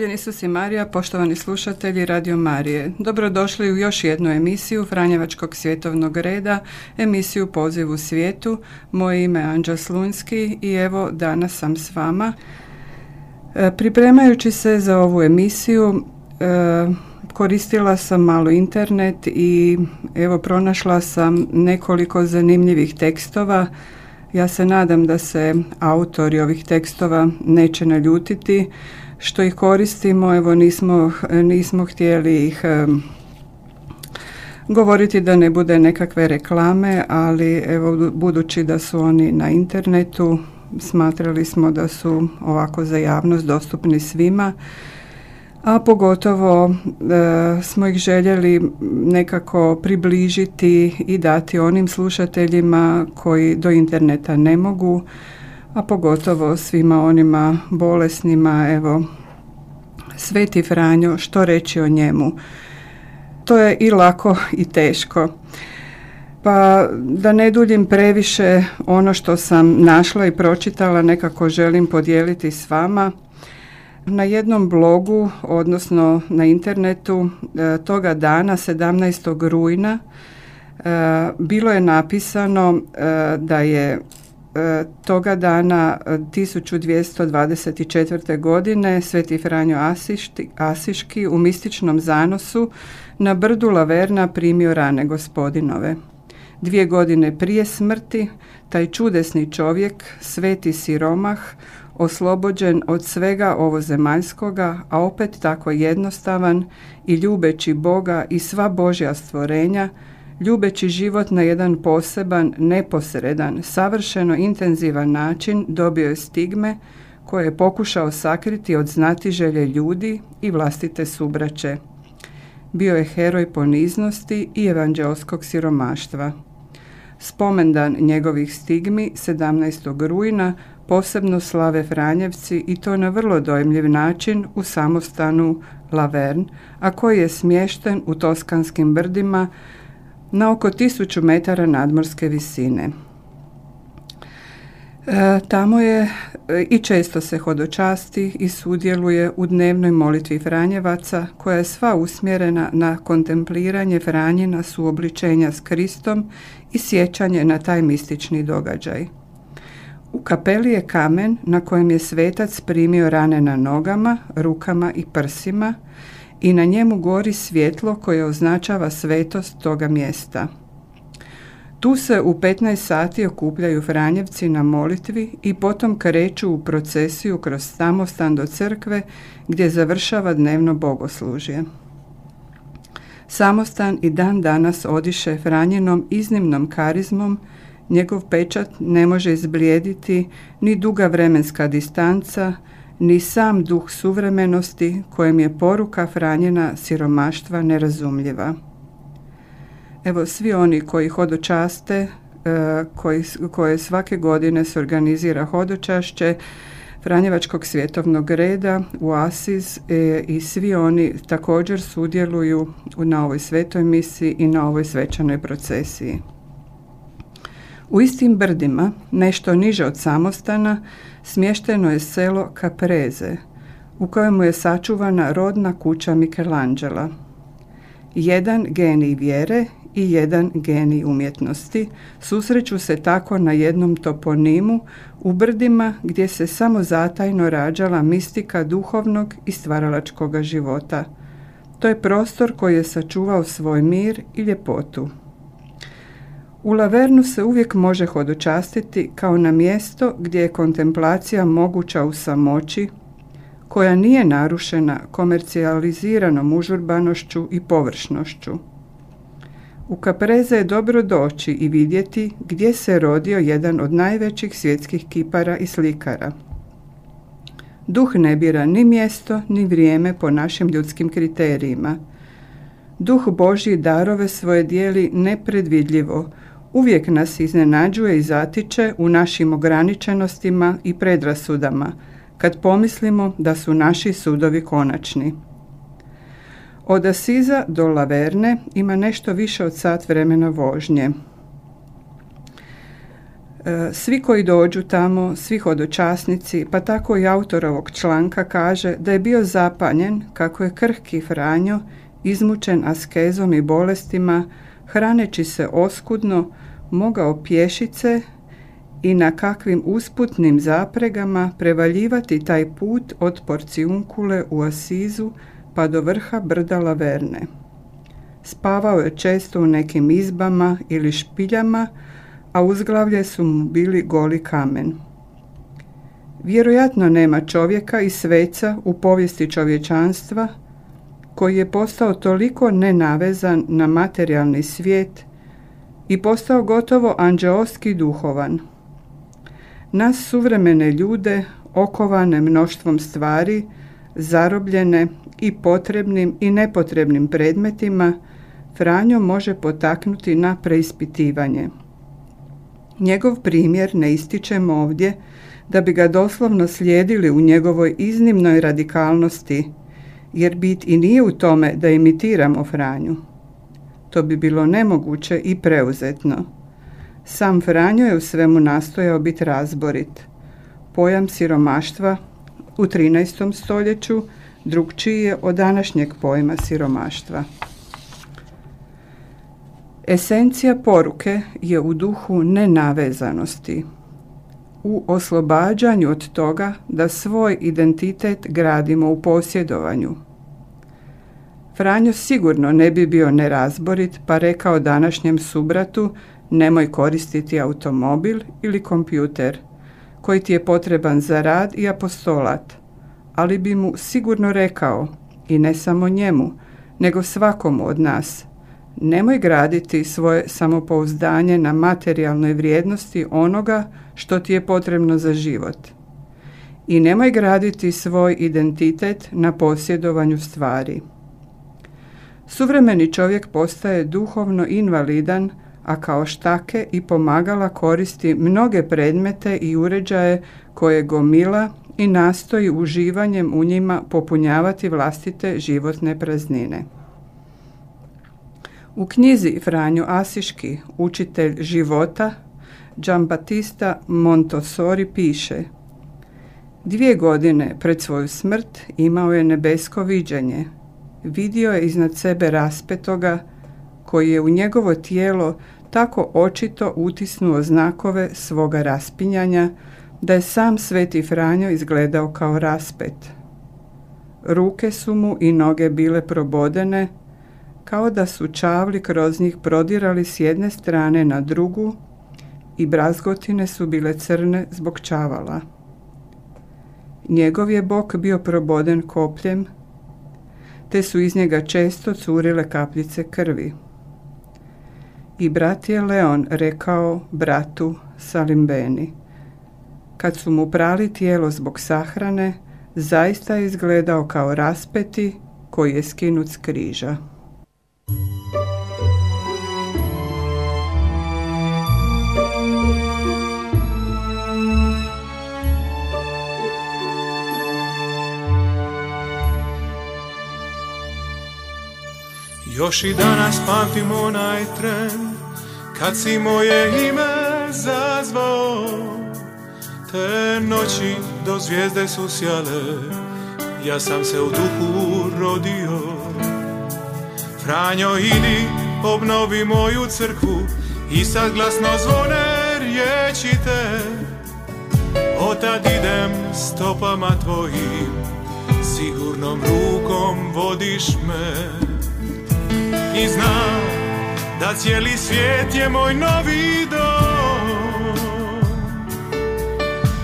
Hvaljen Isus i Marija, poštovani slušatelji Radio Marije. Dobrodošli u još jednu emisiju Franjevačkog svjetovnog reda, emisiju Poziv u svijetu. Moje ime je Anđa Slunski i evo danas sam s vama. E, pripremajući se za ovu emisiju, e, koristila sam malo internet i evo pronašla sam nekoliko zanimljivih tekstova. Ja se nadam da se autori ovih tekstova neće naljutiti što ih koristimo, evo nismo, nismo htjeli ih govoriti da ne bude nekakve reklame, ali evo budući da su oni na internetu, smatrali smo da su ovako za javnost dostupni svima, a pogotovo e, smo ih željeli nekako približiti i dati onim slušateljima koji do interneta ne mogu, a pogotovo svima onima bolesnima, evo, Sveti Franjo, što reći o njemu? To je i lako i teško. Pa da ne duljim previše ono što sam našla i pročitala nekako želim podijeliti s vama. Na jednom blogu, odnosno na internetu, e, toga dana 17. rujna e, bilo je napisano e, da je toga dana 1224. E, godine Sveti Franjo Asiški u mističnom zanosu na brdu Laverna primio rane gospodinove. Dvije godine prije smrti taj čudesni čovjek, sveti siromah, oslobođen od svega ovozemaljskoga, a opet tako jednostavan i ljubeći Boga i sva Božja stvorenja, ljubeći život na jedan poseban, neposredan, savršeno intenzivan način dobio je stigme koje je pokušao sakriti od znatiželje ljudi i vlastite subraće. Bio je heroj poniznosti i evanđelskog siromaštva. Spomendan njegovih stigmi 17. rujna posebno slave Franjevci i to na vrlo dojmljiv način u samostanu Lavern, a koji je smješten u Toskanskim brdima na oko tisuću metara nadmorske visine. E, tamo je e, i često se hodočasti i sudjeluje u dnevnoj molitvi Franjevaca koja je sva usmjerena na kontempliranje Franjina suobličenja s Kristom i sjećanje na taj mistični događaj. U kapeli je kamen na kojem je svetac primio rane na nogama, rukama i prsima i na njemu gori svjetlo koje označava svetost toga mjesta. Tu se u 15 sati okupljaju Franjevci na molitvi i potom kreću u procesiju kroz samostan do crkve gdje završava dnevno bogoslužje. Samostan i dan danas odiše Franjenom iznimnom karizmom, njegov pečat ne može izblijediti ni duga vremenska distanca, ni sam duh suvremenosti kojem je poruka Franjena siromaštva nerazumljiva. Evo, svi oni koji hodočaste, e, koji, koje svake godine se organizira hodočašće, Franjevačkog svjetovnog reda u Asiz e, i svi oni također sudjeluju na ovoj svetoj misiji i na ovoj svečanoj procesiji. U istim brdima, nešto niže od samostana, smješteno je selo Capreze, u kojemu je sačuvana rodna kuća Michelangela. Jedan genij vjere i jedan genij umjetnosti susreću se tako na jednom toponimu u brdima gdje se samo zatajno rađala mistika duhovnog i stvaralačkog života. To je prostor koji je sačuvao svoj mir i ljepotu. U Lavernu se uvijek može hodočastiti kao na mjesto gdje je kontemplacija moguća u samoći, koja nije narušena komercijaliziranom užurbanošću i površnošću. U Kapreze je dobro doći i vidjeti gdje se rodio jedan od najvećih svjetskih kipara i slikara. Duh ne bira ni mjesto, ni vrijeme po našim ljudskim kriterijima. Duh Božji darove svoje dijeli nepredvidljivo, uvijek nas iznenađuje i zatiče u našim ograničenostima i predrasudama, kad pomislimo da su naši sudovi konačni. Od Asiza do Laverne ima nešto više od sat vremena vožnje. E, svi koji dođu tamo, svi hodočasnici, pa tako i autor ovog članka kaže da je bio zapanjen kako je krhki Franjo izmučen askezom i bolestima, hraneći se oskudno, mogao pješice i na kakvim usputnim zapregama prevaljivati taj put od Porciunkule u Asizu pa do vrha brda Laverne. Spavao je često u nekim izbama ili špiljama, a uzglavlje su mu bili goli kamen. Vjerojatno nema čovjeka i sveca u povijesti čovječanstva koji je postao toliko nenavezan na materijalni svijet i postao gotovo anđeoski duhovan. Nas suvremene ljude, okovane mnoštvom stvari, zarobljene i potrebnim i nepotrebnim predmetima, Franjo može potaknuti na preispitivanje. Njegov primjer ne ističemo ovdje da bi ga doslovno slijedili u njegovoj iznimnoj radikalnosti, jer bit i nije u tome da imitiramo Franju. To bi bilo nemoguće i preuzetno. Sam Franjo je u svemu nastojao biti razborit. Pojam siromaštva u 13. stoljeću drugčiji je od današnjeg pojma siromaštva. Esencija poruke je u duhu nenavezanosti, u oslobađanju od toga da svoj identitet gradimo u posjedovanju. Franjo sigurno ne bi bio nerazborit pa rekao današnjem subratu nemoj koristiti automobil ili kompjuter koji ti je potreban za rad i apostolat, ali bi mu sigurno rekao i ne samo njemu, nego svakomu od nas – Nemoj graditi svoje samopouzdanje na materijalnoj vrijednosti onoga što ti je potrebno za život. I nemoj graditi svoj identitet na posjedovanju stvari. Suvremeni čovjek postaje duhovno invalidan, a kao štake i pomagala koristi mnoge predmete i uređaje koje gomila i nastoji uživanjem u njima popunjavati vlastite životne praznine. U knjizi Franju Asiški, učitelj života, Giambattista Montosori piše Dvije godine pred svoju smrt imao je nebesko viđenje. Vidio je iznad sebe raspetoga koji je u njegovo tijelo tako očito utisnuo znakove svoga raspinjanja da je sam sveti Franjo izgledao kao raspet. Ruke su mu i noge bile probodene, kao da su čavli kroz njih prodirali s jedne strane na drugu i brazgotine su bile crne zbog čavala. Njegov je bok bio proboden kopljem, te su iz njega često curile kapljice krvi. I brat je Leon rekao bratu Salimbeni. Kad su mu prali tijelo zbog sahrane, zaista je izgledao kao raspeti koji je skinut s križa. Još i danas pamtim onaj tren Kad si moje ime zazvao. Te noći do zvijezde su sjale Ja sam se u duhu rodio. Franjo idi obnovi moju crkvu I sad glasno zvone riječi te. Otad idem stopama tvojim Sigurnom rukom vodiš me i znam da cijeli svijet je moj novi dom.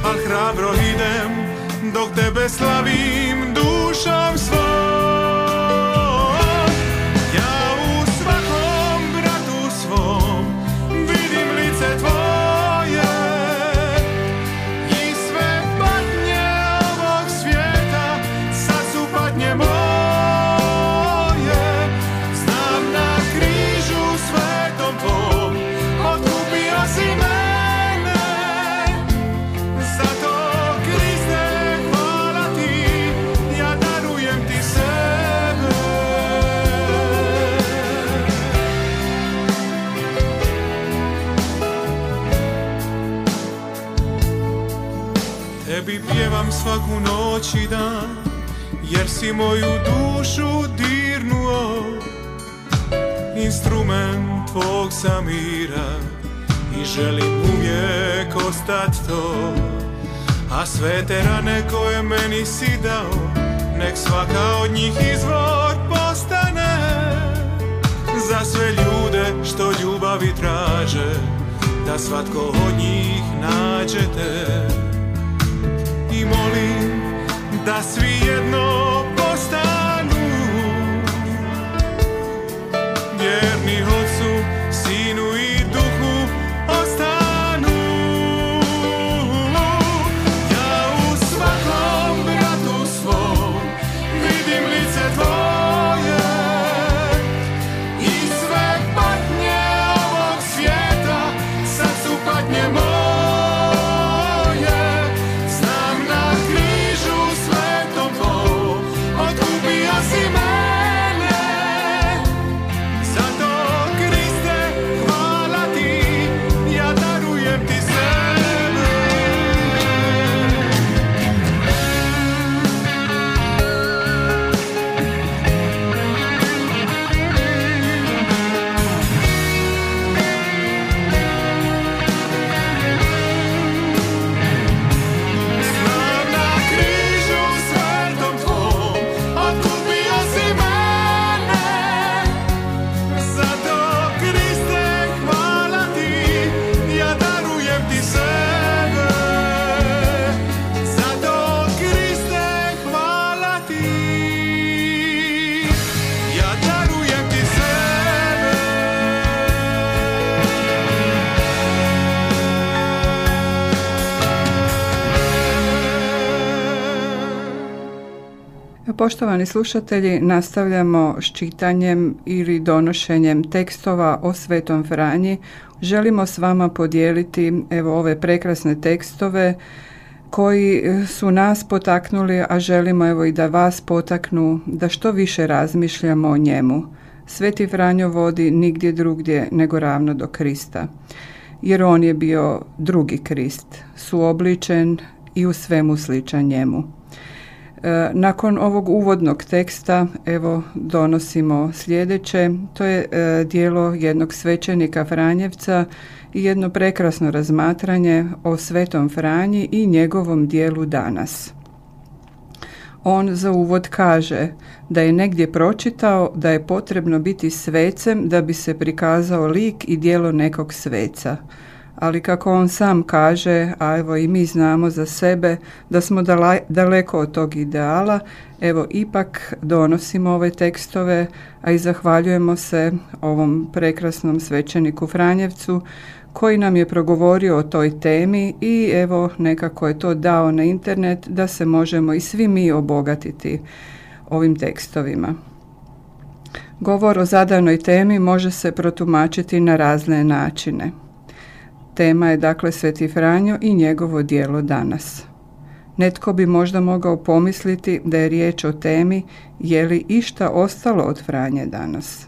Al hrabro idem dok tebe slavim svaku noć i dan Jer si moju dušu dirnuo. Instrument tvog samira I želim uvijek ostat to. A sve te rane koje meni si dao Nek svaka od njih izvor postane. Za sve ljude što ljubavi traže Da svatko od njih nađete molim da svi jedno Poštovani slušatelji, nastavljamo s čitanjem ili donošenjem tekstova o Svetom Franji. Želimo s vama podijeliti evo ove prekrasne tekstove koji su nas potaknuli, a želimo evo i da vas potaknu da što više razmišljamo o njemu. Sveti Franjo vodi nigdje drugdje nego ravno do Krista, jer on je bio drugi Krist, suobličen i u svemu sličan njemu. E, Nakon ovog uvodnog teksta evo donosimo sljedeće, to je e, dijelo jednog svećenika Franjevca i jedno prekrasno razmatranje o Svetom Franji i njegovom dijelu danas. On za uvod kaže da je negdje pročitao da je potrebno biti svecem da bi se prikazao lik i dijelo nekog sveca. Ali kako on sam kaže, a evo i mi znamo za sebe da smo daleko od tog ideala, evo ipak donosimo ove tekstove, a i zahvaljujemo se ovom prekrasnom svećeniku Franjevcu koji nam je progovorio o toj temi i evo nekako je to dao na internet da se možemo i svi mi obogatiti ovim tekstovima. Govor o zadanoj temi može se protumačiti na razne načine. Tema je dakle Sveti Franjo i njegovo dijelo danas. Netko bi možda mogao pomisliti da je riječ o temi je li išta ostalo od Franje danas.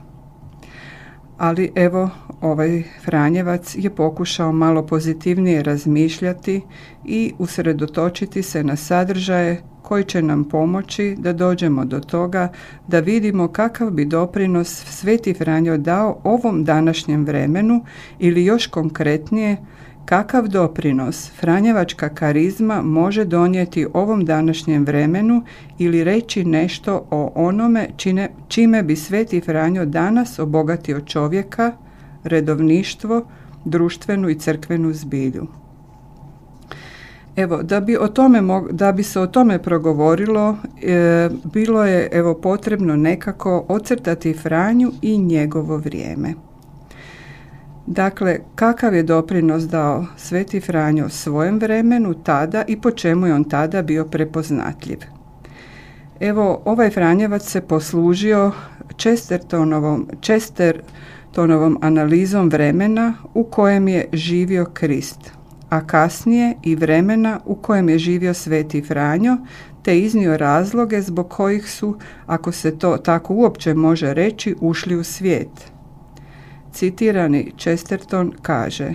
Ali evo, ovaj Franjevac je pokušao malo pozitivnije razmišljati i usredotočiti se na sadržaje koji će nam pomoći da dođemo do toga da vidimo kakav bi doprinos Sveti Franjo dao ovom današnjem vremenu ili još konkretnije kakav doprinos Franjevačka karizma može donijeti ovom današnjem vremenu ili reći nešto o onome čine, čime bi Sveti Franjo danas obogatio čovjeka, redovništvo, društvenu i crkvenu zbilju. Evo, da bi, o tome, da bi se o tome progovorilo, e, bilo je evo potrebno nekako ocrtati Franju i njegovo vrijeme. Dakle, kakav je doprinos dao Sveti Franjo svojem vremenu tada i po čemu je on tada bio prepoznatljiv. Evo, ovaj Franjevac se poslužio Chestertonovom, Chestertonovom analizom vremena u kojem je živio Krist, a kasnije i vremena u kojem je živio Sveti Franjo, te iznio razloge zbog kojih su, ako se to tako uopće može reći, ušli u svijet. Citirani Chesterton kaže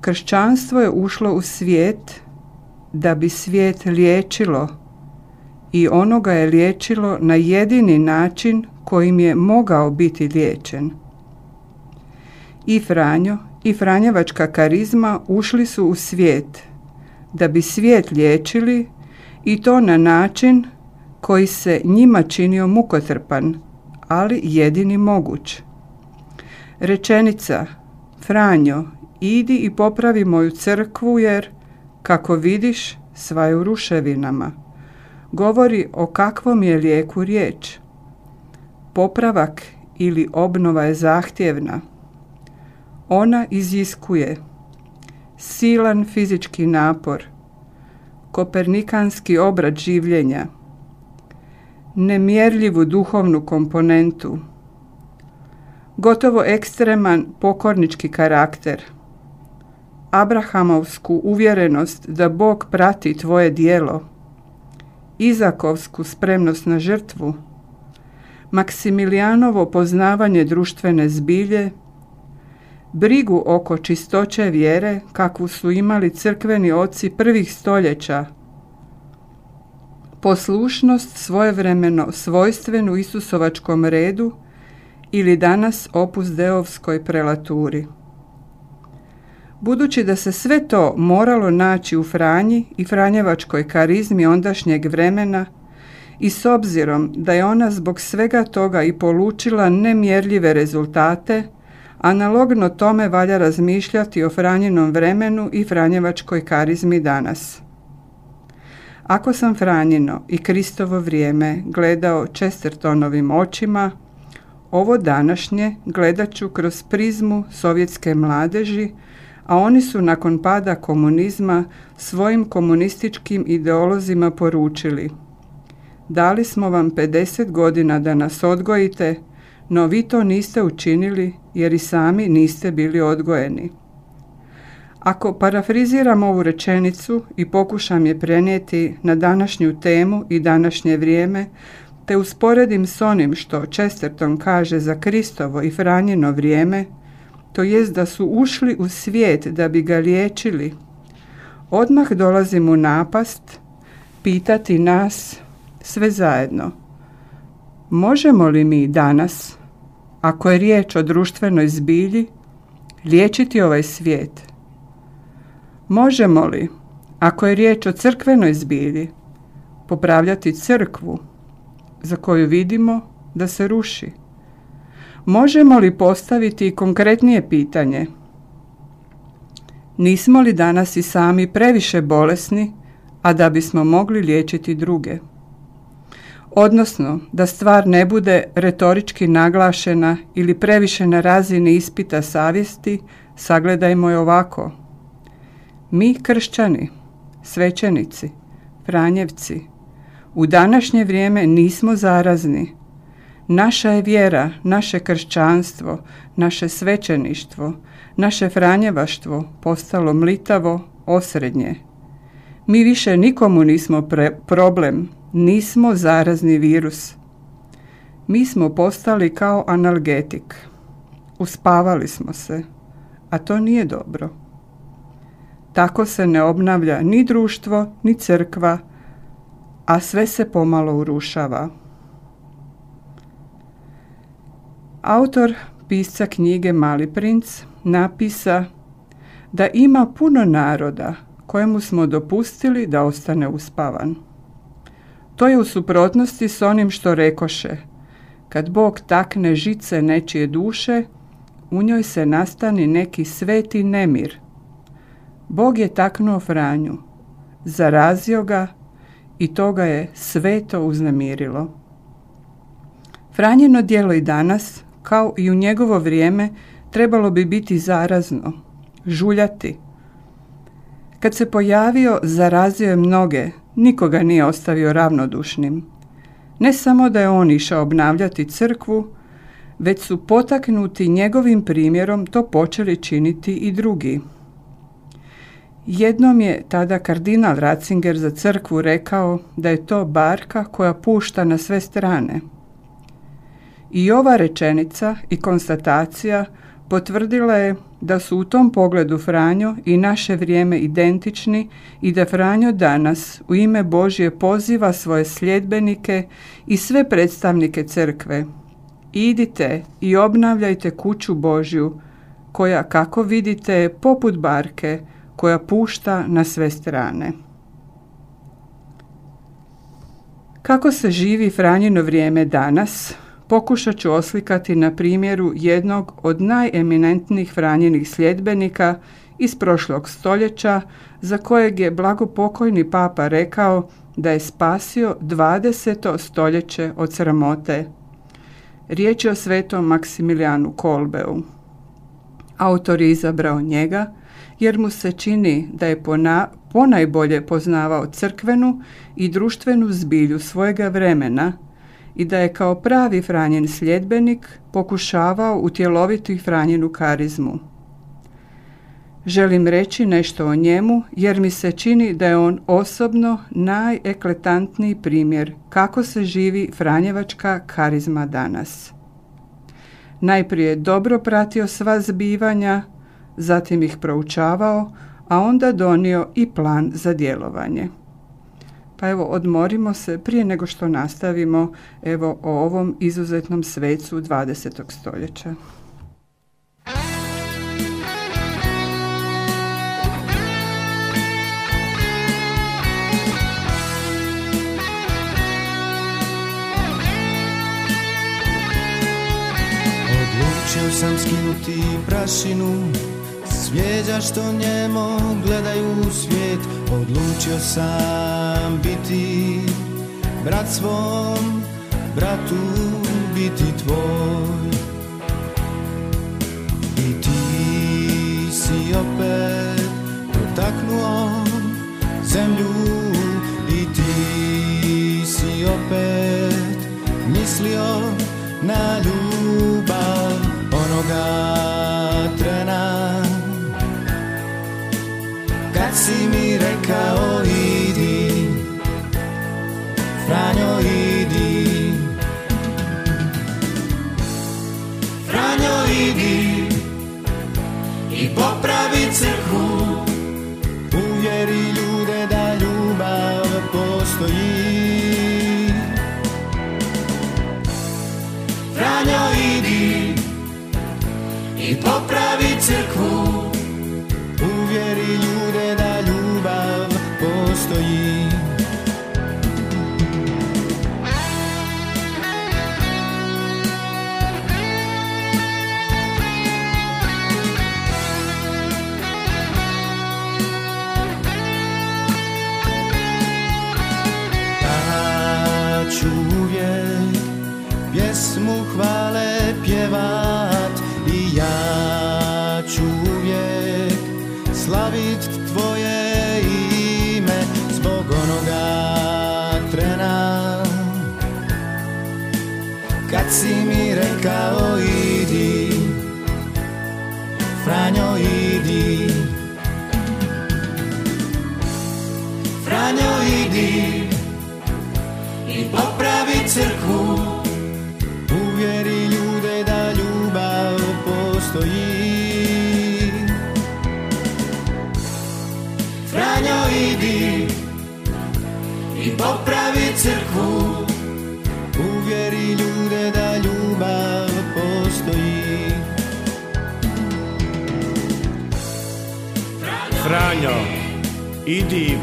Kršćanstvo je ušlo u svijet da bi svijet liječilo i ono ga je liječilo na jedini način kojim je mogao biti liječen. I Franjo i Franjevačka karizma ušli su u svijet da bi svijet liječili i to na način koji se njima činio mukotrpan, ali jedini moguć. Rečenica Franjo, idi i popravi moju crkvu jer, kako vidiš, sva je u ruševinama. Govori o kakvom je lijeku riječ. Popravak ili obnova je zahtjevna. Ona iziskuje silan fizički napor, kopernikanski obrad življenja, nemjerljivu duhovnu komponentu, gotovo ekstreman pokornički karakter, Abrahamovsku uvjerenost da Bog prati tvoje dijelo, Izakovsku spremnost na žrtvu, Maksimilijanovo poznavanje društvene zbilje, brigu oko čistoće vjere kakvu su imali crkveni oci prvih stoljeća, poslušnost svojevremeno svojstvenu Isusovačkom redu ili danas opus deovskoj prelaturi. Budući da se sve to moralo naći u Franji i Franjevačkoj karizmi ondašnjeg vremena i s obzirom da je ona zbog svega toga i polučila nemjerljive rezultate, analogno tome valja razmišljati o Franjinom vremenu i Franjevačkoj karizmi danas. Ako sam Franjino i Kristovo vrijeme gledao Chestertonovim očima, ovo današnje gledat ću kroz prizmu sovjetske mladeži, a oni su nakon pada komunizma svojim komunističkim ideolozima poručili Dali smo vam 50 godina da nas odgojite, no vi to niste učinili jer i sami niste bili odgojeni. Ako parafriziram ovu rečenicu i pokušam je prenijeti na današnju temu i današnje vrijeme, te usporedim s onim što Chesterton kaže za Kristovo i Franjino vrijeme, to jest da su ušli u svijet da bi ga liječili, odmah dolazim u napast pitati nas sve zajedno. Možemo li mi danas, ako je riječ o društvenoj zbilji, liječiti ovaj svijet? Možemo li, ako je riječ o crkvenoj zbilji, popravljati crkvu za koju vidimo da se ruši? Možemo li postaviti konkretnije pitanje? Nismo li danas i sami previše bolesni, a da bismo mogli liječiti druge? Odnosno, da stvar ne bude retorički naglašena ili previše na razini ispita savjesti, sagledajmo je ovako – mi kršćani, svećenici, Franjevci, u današnje vrijeme nismo zarazni. Naša je vjera, naše kršćanstvo, naše svećeništvo, naše franjevaštvo postalo mlitavo, osrednje. Mi više nikomu nismo problem, nismo zarazni virus. Mi smo postali kao analgetik. Uspavali smo se, a to nije dobro. Tako se ne obnavlja ni društvo, ni crkva, a sve se pomalo urušava. Autor pisca knjige Mali princ napisa da ima puno naroda kojemu smo dopustili da ostane uspavan. To je u suprotnosti s onim što rekoše. Kad Bog takne žice nečije duše, u njoj se nastani neki sveti nemir, Bog je taknuo Franju, zarazio ga i to ga je sve to uznemirilo. Franjino djelo i danas, kao i u njegovo vrijeme, trebalo bi biti zarazno, žuljati. Kad se pojavio, zarazio je mnoge, nikoga nije ostavio ravnodušnim. Ne samo da je on išao obnavljati crkvu, već su potaknuti njegovim primjerom to počeli činiti i drugi. Jednom je tada kardinal Ratzinger za crkvu rekao da je to barka koja pušta na sve strane. I ova rečenica i konstatacija potvrdila je da su u tom pogledu Franjo i naše vrijeme identični i da Franjo danas u ime Božje poziva svoje sljedbenike i sve predstavnike crkve. Idite i obnavljajte kuću Božju, koja, kako vidite, poput barke, koja pušta na sve strane. Kako se živi Franjino vrijeme danas, pokušat ću oslikati na primjeru jednog od najeminentnijih Franjenih sljedbenika iz prošlog stoljeća, za kojeg je blagopokojni papa rekao da je spasio 20. stoljeće od sramote. Riječ je o svetom Maksimilijanu Kolbeu. Autor je izabrao njega jer mu se čini da je pona, ponajbolje poznavao crkvenu i društvenu zbilju svojega vremena i da je kao pravi Franjen sljedbenik pokušavao utjeloviti Franjenu karizmu. Želim reći nešto o njemu jer mi se čini da je on osobno najekletantniji primjer kako se živi Franjevačka karizma danas. Najprije dobro pratio sva zbivanja, zatim ih proučavao, a onda donio i plan za djelovanje. Pa evo, odmorimo se prije nego što nastavimo evo o ovom izuzetnom svecu 20. stoljeća. Odlučio sam skinuti prašinu Svijeđa što njemo gledaju svijet Odlučio sam biti. Brat svom Bratu biti tvoj. I ti si opet dotaknuo zemlju I ti si opet mislio na ljubav onoga si mi rekao idi. Franjo idi. Franjo idi. I popravi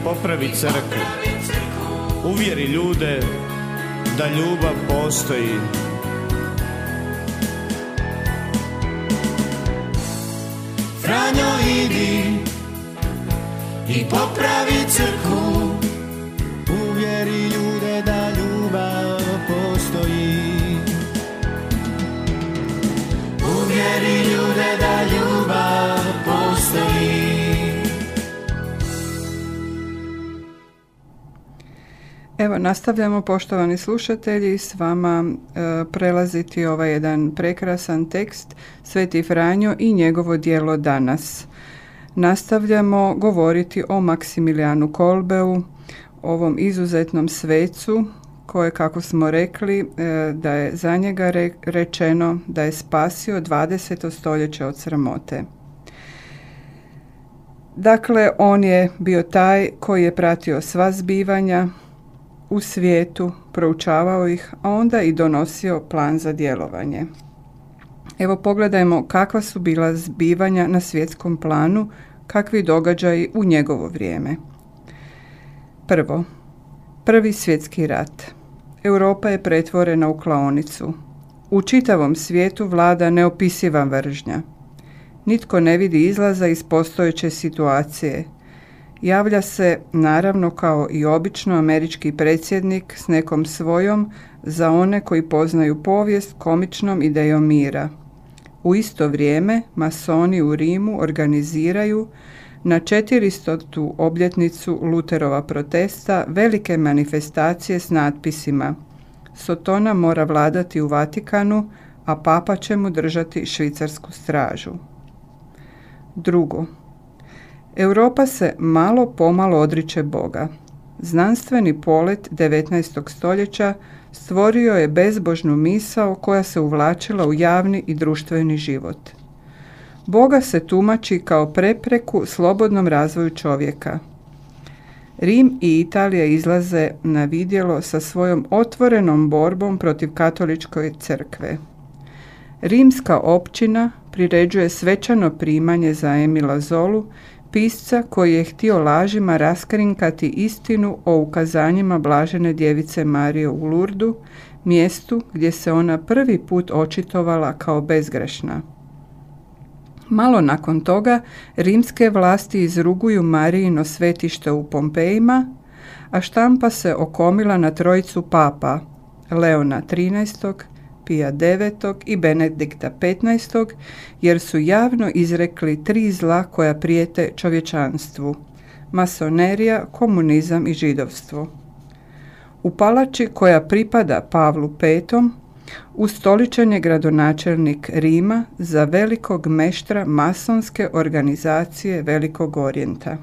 popravi crkvu. Uvjeri ljude da ljubav postoji. Franjo idi i popravi crkvu uvjeri ljude da ljubav postoji uvjeri ljude da ljubav Evo, nastavljamo, poštovani slušatelji, s vama e, prelaziti ovaj jedan prekrasan tekst Sveti Franjo i njegovo dijelo danas. Nastavljamo govoriti o Maksimilijanu Kolbeu, ovom izuzetnom svecu koje, kako smo rekli, e, da je za njega re- rečeno da je spasio 20. stoljeće od sramote. Dakle, on je bio taj koji je pratio sva zbivanja u svijetu, proučavao ih, a onda i donosio plan za djelovanje. Evo pogledajmo kakva su bila zbivanja na svjetskom planu, kakvi događaji u njegovo vrijeme. Prvo, prvi svjetski rat. Europa je pretvorena u klaonicu. U čitavom svijetu vlada neopisiva vržnja. Nitko ne vidi izlaza iz postojeće situacije. Javlja se, naravno kao i obično, američki predsjednik s nekom svojom za one koji poznaju povijest komičnom idejom mira. U isto vrijeme masoni u Rimu organiziraju na 400. obljetnicu Luterova protesta velike manifestacije s natpisima Sotona mora vladati u Vatikanu, a papa će mu držati švicarsku stražu. Drugo, Europa se malo pomalo odriče Boga. Znanstveni polet 19. stoljeća stvorio je bezbožnu misao koja se uvlačila u javni i društveni život. Boga se tumači kao prepreku slobodnom razvoju čovjeka. Rim i Italija izlaze na vidjelo sa svojom otvorenom borbom protiv katoličke crkve. Rimska općina priređuje svečano primanje za Emila Zolu, pisca koji je htio lažima raskrinkati istinu o ukazanjima blažene djevice Marije u Lurdu, mjestu gdje se ona prvi put očitovala kao bezgrešna. Malo nakon toga rimske vlasti izruguju Marijino svetište u Pompejima, a štampa se okomila na trojicu papa, Leona XIII, Pija IX i Benedikta XV, jer su javno izrekli tri zla koja prijete čovječanstvu, masonerija, komunizam i židovstvo. U palači koja pripada Pavlu V, ustoličen je gradonačelnik Rima za velikog meštra masonske organizacije Velikog Orijenta.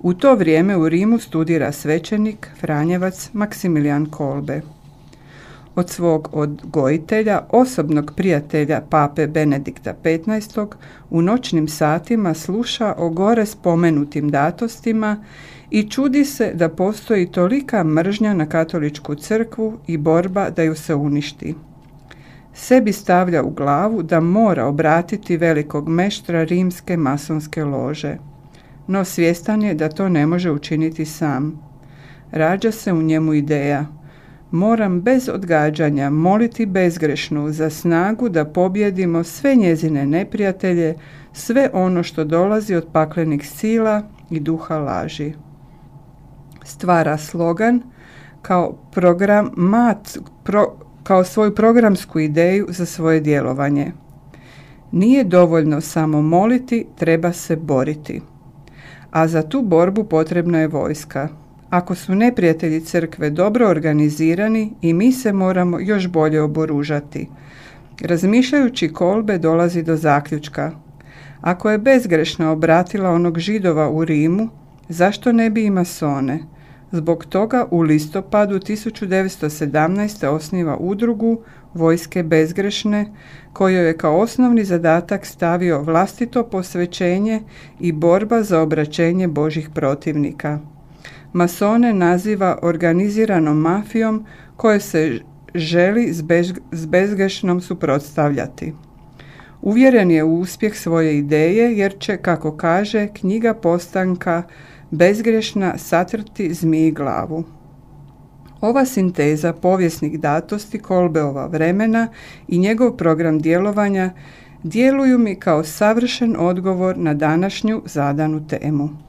U to vrijeme u Rimu studira svećenik Franjevac Maksimilijan Kolbe od svog odgojitelja, osobnog prijatelja pape Benedikta XV. u noćnim satima sluša o gore spomenutim datostima i čudi se da postoji tolika mržnja na katoličku crkvu i borba da ju se uništi. Sebi stavlja u glavu da mora obratiti velikog meštra rimske masonske lože. No svjestan je da to ne može učiniti sam. Rađa se u njemu ideja – moram bez odgađanja moliti bezgrešnu za snagu da pobjedimo sve njezine neprijatelje, sve ono što dolazi od paklenih sila i duha laži. Stvara slogan kao program mat, kao svoju programsku ideju za svoje djelovanje. Nije dovoljno samo moliti, treba se boriti. A za tu borbu potrebna je vojska. Ako su neprijatelji crkve dobro organizirani i mi se moramo još bolje oboružati. Razmišljajući kolbe dolazi do zaključka. Ako je bezgrešno obratila onog židova u Rimu, zašto ne bi i masone? Zbog toga u listopadu 1917. osniva udrugu Vojske bezgrešne, kojoj je kao osnovni zadatak stavio vlastito posvećenje i borba za obraćenje Božih protivnika masone naziva organiziranom mafijom koje se želi s bezgrešnom suprotstavljati. Uvjeren je u uspjeh svoje ideje jer će, kako kaže, knjiga postanka bezgrešna satrti zmiji glavu. Ova sinteza povijesnih datosti Kolbeova vremena i njegov program djelovanja djeluju mi kao savršen odgovor na današnju zadanu temu.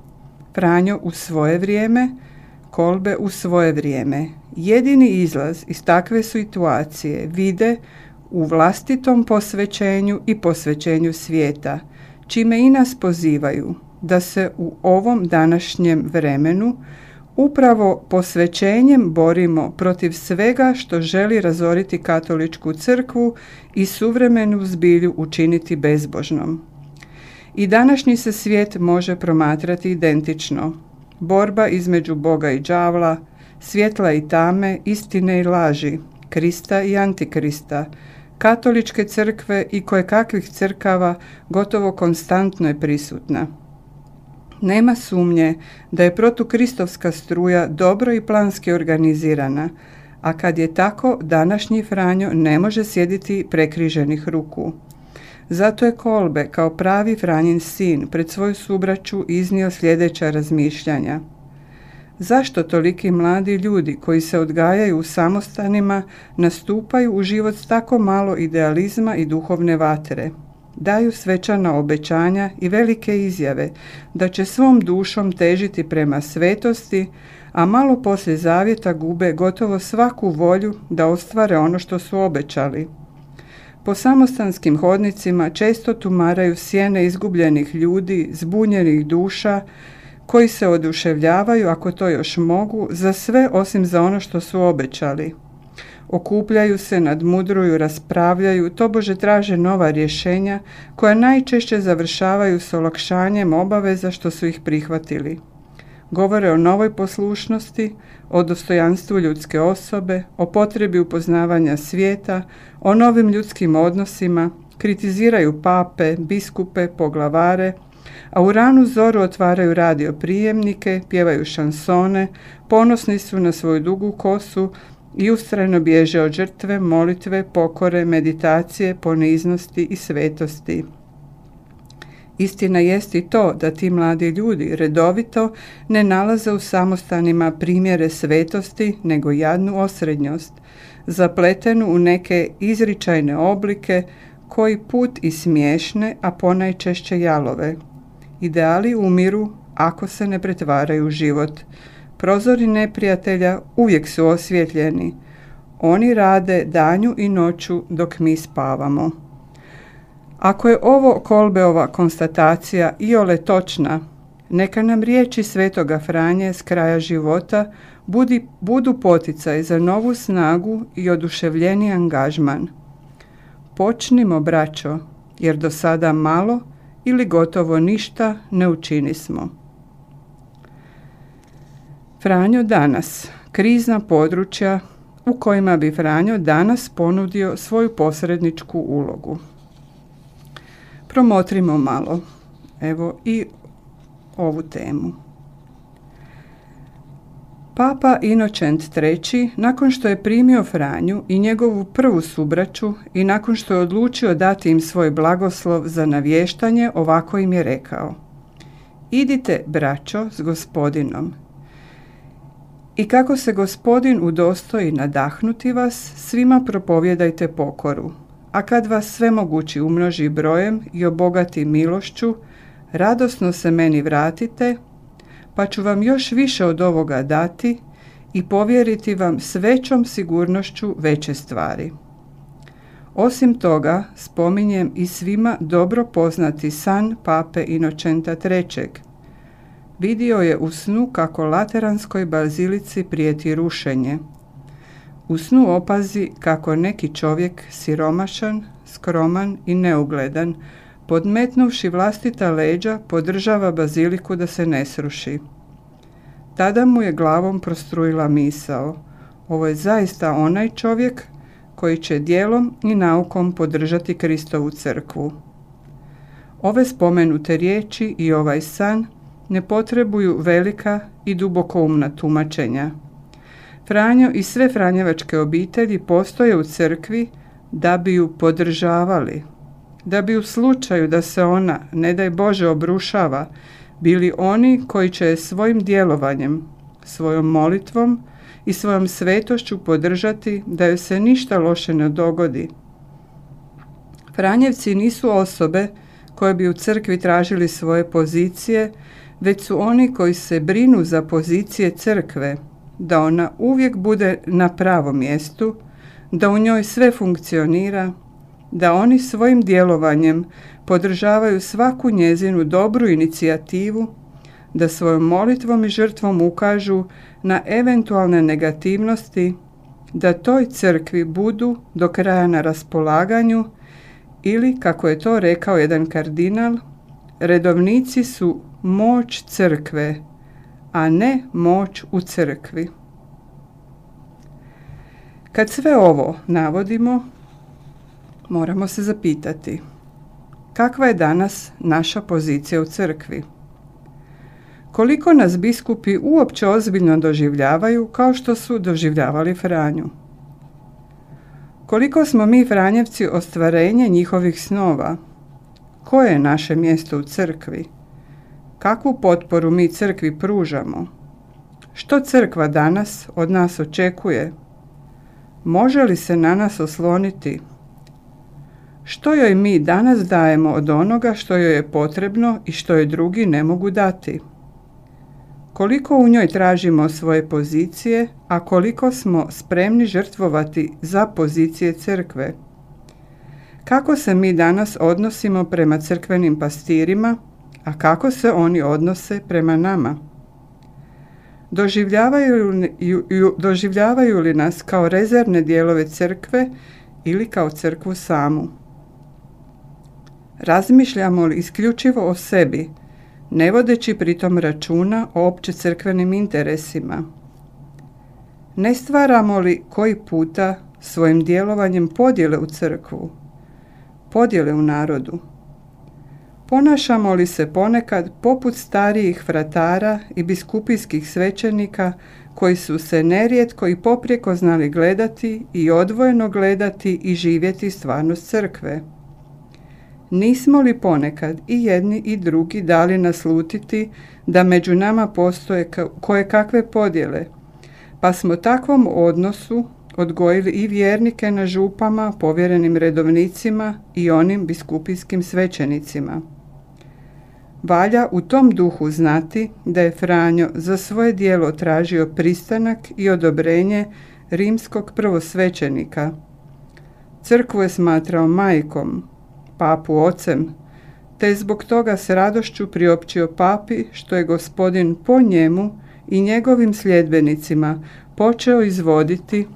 Franjo u svoje vrijeme, Kolbe u svoje vrijeme. Jedini izlaz iz takve situacije vide u vlastitom posvećenju i posvećenju svijeta, čime i nas pozivaju da se u ovom današnjem vremenu upravo posvećenjem borimo protiv svega što želi razoriti katoličku crkvu i suvremenu zbilju učiniti bezbožnom. I današnji se svijet može promatrati identično. Borba između Boga i đavla, svjetla i tame, istine i laži, Krista i Antikrista, katoličke crkve i koje kakvih crkava gotovo konstantno je prisutna. Nema sumnje da je protukristovska struja dobro i planski organizirana, a kad je tako, današnji Franjo ne može sjediti prekriženih ruku. Zato je Kolbe, kao pravi Franjin sin, pred svoju subraću iznio sljedeća razmišljanja. Zašto toliki mladi ljudi koji se odgajaju u samostanima nastupaju u život s tako malo idealizma i duhovne vatre? Daju svečana obećanja i velike izjave da će svom dušom težiti prema svetosti, a malo poslije zavjeta gube gotovo svaku volju da ostvare ono što su obećali. Po samostanskim hodnicima često tumaraju sjene izgubljenih ljudi, zbunjenih duša, koji se oduševljavaju, ako to još mogu, za sve osim za ono što su obećali. Okupljaju se, nadmudruju, raspravljaju, tobože traže nova rješenja koja najčešće završavaju s olakšanjem obaveza što su ih prihvatili. Govore o novoj poslušnosti, o dostojanstvu ljudske osobe, o potrebi upoznavanja svijeta, o novim ljudskim odnosima, kritiziraju pape, biskupe, poglavare, a u ranu zoru otvaraju radio prijemnike, pjevaju šansone, ponosni su na svoju dugu kosu i ustrajno bježe od žrtve, molitve, pokore, meditacije, poniznosti i svetosti. Istina jest i to da ti mladi ljudi redovito ne nalaze u samostanima primjere svetosti, nego jadnu osrednjost, zapletenu u neke izričajne oblike koji put i smiješne, a ponajčešće jalove. Ideali umiru ako se ne pretvaraju u život. Prozori neprijatelja uvijek su osvjetljeni. Oni rade danju i noću dok mi spavamo. Ako je ovo Kolbeova konstatacija iole točna, neka nam riječi svetoga Franje s kraja života budi, budu poticaj za novu snagu i oduševljeni angažman. Počnimo, braćo, jer do sada malo ili gotovo ništa ne učini smo. Franjo danas. Krizna područja u kojima bi Franjo danas ponudio svoju posredničku ulogu. Promotrimo malo evo i ovu temu. Papa Inočent III. nakon što je primio Franju i njegovu prvu subraću i nakon što je odlučio dati im svoj blagoslov za navještanje, ovako im je rekao Idite, braćo, s gospodinom. I kako se gospodin udostoji nadahnuti vas, svima propovjedajte pokoru. A kad vas sve mogući umnoži brojem i obogati milošću, radosno se meni vratite pa ću vam još više od ovoga dati i povjeriti vam s većom sigurnošću veće stvari. Osim toga, spominjem i svima dobro poznati san pape Inočenta III. Vidio je u snu kako Lateranskoj bazilici prijeti rušenje. U snu opazi kako neki čovjek siromašan, skroman i neugledan podmetnuvši vlastita leđa, podržava baziliku da se ne sruši. Tada mu je glavom prostrujila misao. Ovo je zaista onaj čovjek koji će dijelom i naukom podržati Kristovu crkvu. Ove spomenute riječi i ovaj san ne potrebuju velika i dubokoumna tumačenja. Franjo i sve Franjevačke obitelji postoje u crkvi da bi ju podržavali, da bi u slučaju da se ona, ne daj Bože, obrušava, bili oni koji će svojim djelovanjem, svojom molitvom i svojom svetošću podržati da joj se ništa loše ne dogodi. Franjevci nisu osobe koje bi u crkvi tražili svoje pozicije, već su oni koji se brinu za pozicije crkve, da ona uvijek bude na pravom mjestu, da u njoj sve funkcionira, da oni svojim djelovanjem podržavaju svaku njezinu dobru inicijativu, da svojom molitvom i žrtvom ukažu na eventualne negativnosti, da toj crkvi budu do kraja na raspolaganju ili, kako je to rekao jedan kardinal, redovnici su moć crkve, a ne moć u crkvi. Kad sve ovo navodimo, moramo se zapitati kakva je danas naša pozicija u crkvi. Koliko nas biskupi uopće ozbiljno doživljavaju kao što su doživljavali Franju? Koliko smo mi Franjevci ostvarenje njihovih snova? Koje je naše mjesto u crkvi? Kakvu potporu mi crkvi pružamo? Što crkva danas od nas očekuje? Može li se na nas osloniti? Što joj mi danas dajemo od onoga što joj je potrebno i što joj drugi ne mogu dati? Koliko u njoj tražimo svoje pozicije, a koliko smo spremni žrtvovati za pozicije crkve? Kako se mi danas odnosimo prema crkvenim pastirima, a kako se oni odnose prema nama? Doživljavaju li, doživljavaju li nas kao rezervne dijelove crkve ili kao crkvu samu? Razmišljamo li isključivo o sebi, ne vodeći pritom računa o opće crkvenim interesima? Ne stvaramo li koji puta svojim djelovanjem podjele u crkvu, podjele u narodu? Ponašamo li se ponekad poput starijih fratara i biskupijskih svećenika koji su se nerijetko i poprijeko znali gledati i odvojeno gledati i živjeti stvarnost crkve? Nismo li ponekad i jedni i drugi dali naslutiti da među nama postoje koje kakve podjele, pa smo takvom odnosu odgojili i vjernike na župama, povjerenim redovnicima i onim biskupijskim svećenicima. Valja u tom duhu znati da je Franjo za svoje dijelo tražio pristanak i odobrenje rimskog prvosvećenika. Crkvu je smatrao majkom, papu ocem, te je zbog toga s radošću priopćio papi što je gospodin po njemu i njegovim sljedbenicima počeo izvoditi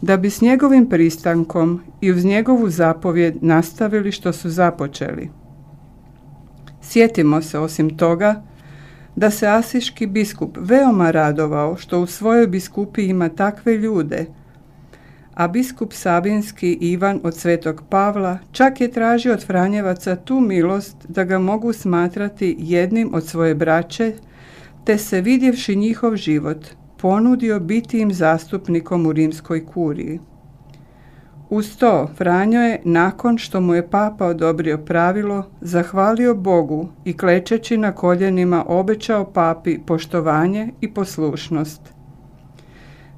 da bi s njegovim pristankom i uz njegovu zapovjed nastavili što su započeli. Sjetimo se osim toga da se asiški biskup veoma radovao što u svojoj biskupi ima takve ljude – a biskup Sabinski Ivan od Svetog Pavla čak je tražio od Franjevaca tu milost da ga mogu smatrati jednim od svoje braće, te se vidjevši njihov život, ponudio biti im zastupnikom u rimskoj kuriji. Uz to, Franjo je, nakon što mu je papa odobrio pravilo, zahvalio Bogu i klečeći na koljenima obećao papi poštovanje i poslušnost –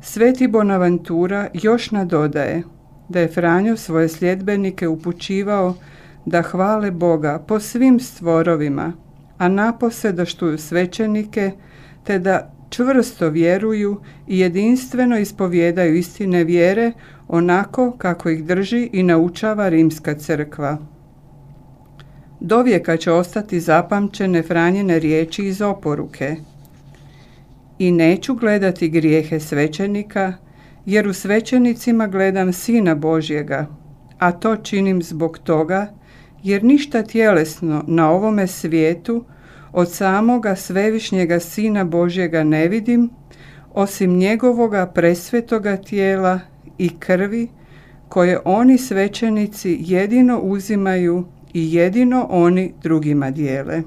Sveti Bonaventura još nadodaje da je Franjo svoje sljedbenike upućivao da hvale Boga po svim stvorovima, a napose da štuju svećenike, te da čvrsto vjeruju i jedinstveno ispovjedaju istine vjere onako kako ih drži i naučava rimska crkva. Dovijeka će ostati zapamćene Franjene riječi iz oporuke – i neću gledati grijehe svećenika, jer u svećenicima gledam Sina Božjega, a to činim zbog toga, jer ništa tjelesno na ovome svijetu od samoga svevišnjega Sina Božjega ne vidim, osim njegovoga presvetoga tijela i krvi, koje oni svećenici jedino uzimaju i jedino oni drugima dijele.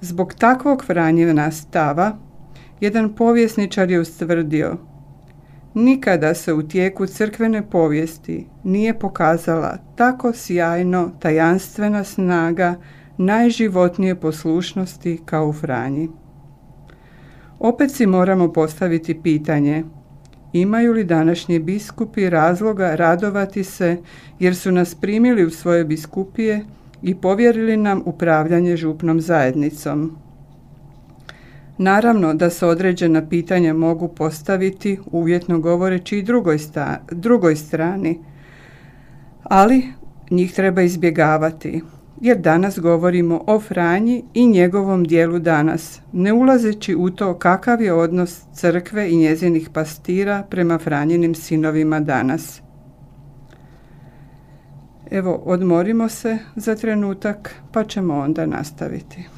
Zbog takvog Franjevna stava, jedan povjesničar je ustvrdio Nikada se u tijeku crkvene povijesti nije pokazala tako sjajno tajanstvena snaga najživotnije poslušnosti kao u Franji. Opet si moramo postaviti pitanje imaju li današnji biskupi razloga radovati se jer su nas primili u svoje biskupije i povjerili nam upravljanje župnom zajednicom. Naravno da se određena pitanja mogu postaviti, uvjetno govoreći i drugoj, sta, drugoj strani, ali njih treba izbjegavati, jer danas govorimo o Franji i njegovom dijelu danas, ne ulazeći u to kakav je odnos crkve i njezinih pastira prema Franjinim sinovima danas. Evo, odmorimo se za trenutak, pa ćemo onda nastaviti.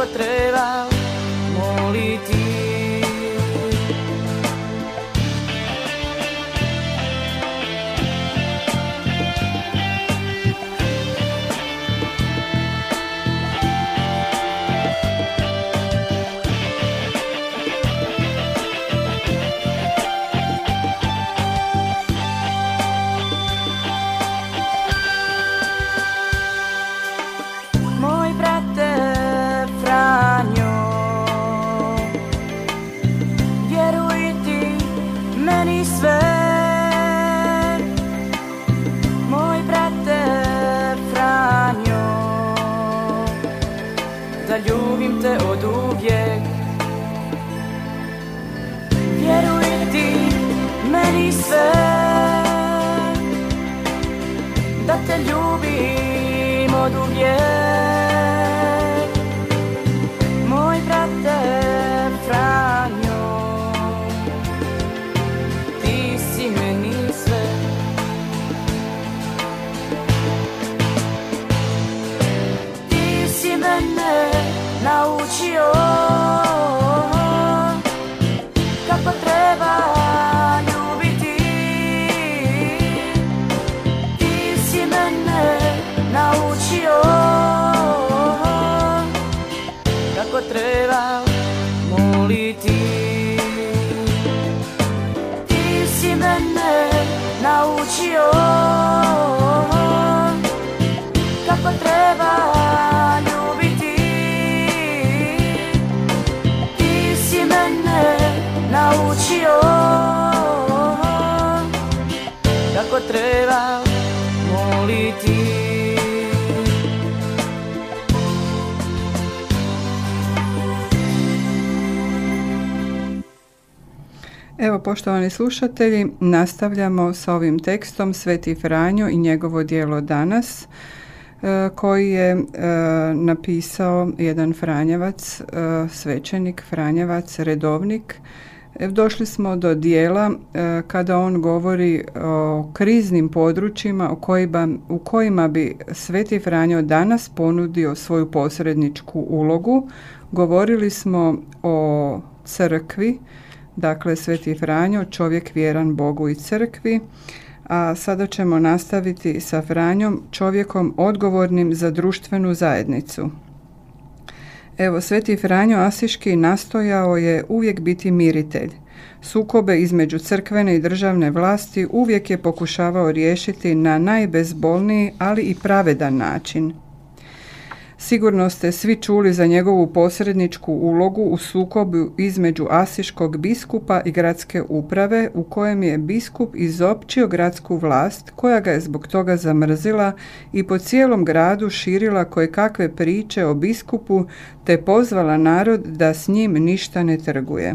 Kako treba moliti Evo, poštovani slušatelji, nastavljamo sa ovim tekstom Sveti Franjo i njegovo dijelo danas, e, koji je e, napisao jedan Franjevac, e, svećenik, Franjevac, redovnik. E, Došli smo do dijela e, kada on govori o kriznim područjima u kojima, u kojima bi Sveti Franjo danas ponudio svoju posredničku ulogu. Govorili smo o crkvi, dakle Sveti Franjo, čovjek vjeran Bogu i crkvi, a sada ćemo nastaviti sa Franjom, čovjekom odgovornim za društvenu zajednicu. Evo, Sveti Franjo Asiški nastojao je uvijek biti miritelj. Sukobe između crkvene i državne vlasti uvijek je pokušavao riješiti na najbezbolniji, ali i pravedan način. Sigurno ste svi čuli za njegovu posredničku ulogu u sukobu između asiškog biskupa i gradske uprave u kojem je biskup izopćio gradsku vlast koja ga je zbog toga zamrzila i po cijelom gradu širila koje kakve priče o biskupu te pozvala narod da s njim ništa ne trguje.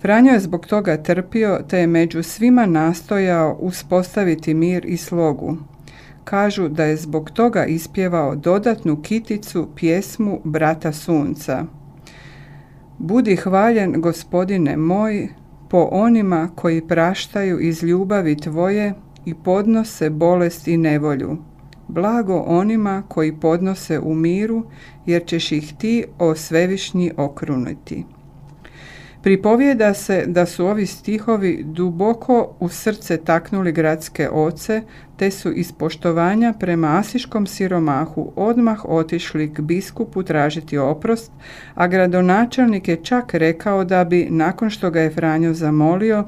Franjo je zbog toga trpio te je među svima nastojao uspostaviti mir i slogu. Kažu da je zbog toga ispjevao dodatnu kiticu pjesmu Brata Sunca. Budi hvaljen, gospodine moj, po onima koji praštaju iz ljubavi tvoje i podnose bolest i nevolju. Blago onima koji podnose u miru, jer ćeš ih ti o svevišnji okruniti. Pripovijeda se da su ovi stihovi duboko u srce taknuli gradske oce, te su iz poštovanja prema asiškom siromahu odmah otišli k biskupu tražiti oprost, a gradonačelnik je čak rekao da bi, nakon što ga je Franjo zamolio,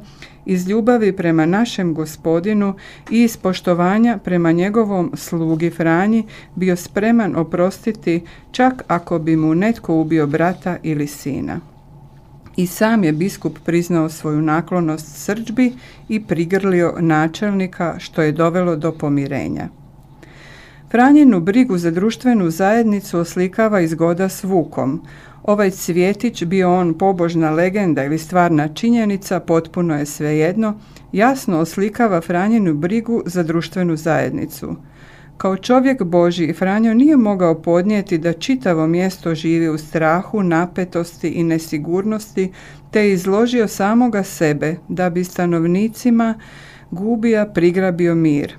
iz ljubavi prema našem gospodinu i iz poštovanja prema njegovom slugi Franji bio spreman oprostiti čak ako bi mu netko ubio brata ili sina. I sam je biskup priznao svoju naklonost srđbi i prigrlio načelnika što je dovelo do pomirenja. Franjinu brigu za društvenu zajednicu oslikava izgoda s Vukom. Ovaj cvjetić, bio on pobožna legenda ili stvarna činjenica, potpuno je svejedno, jasno oslikava Franjinu brigu za društvenu zajednicu. Kao čovjek Boži, Franjo nije mogao podnijeti da čitavo mjesto živi u strahu, napetosti i nesigurnosti, te izložio samoga sebe da bi stanovnicima Gubija prigrabio mir.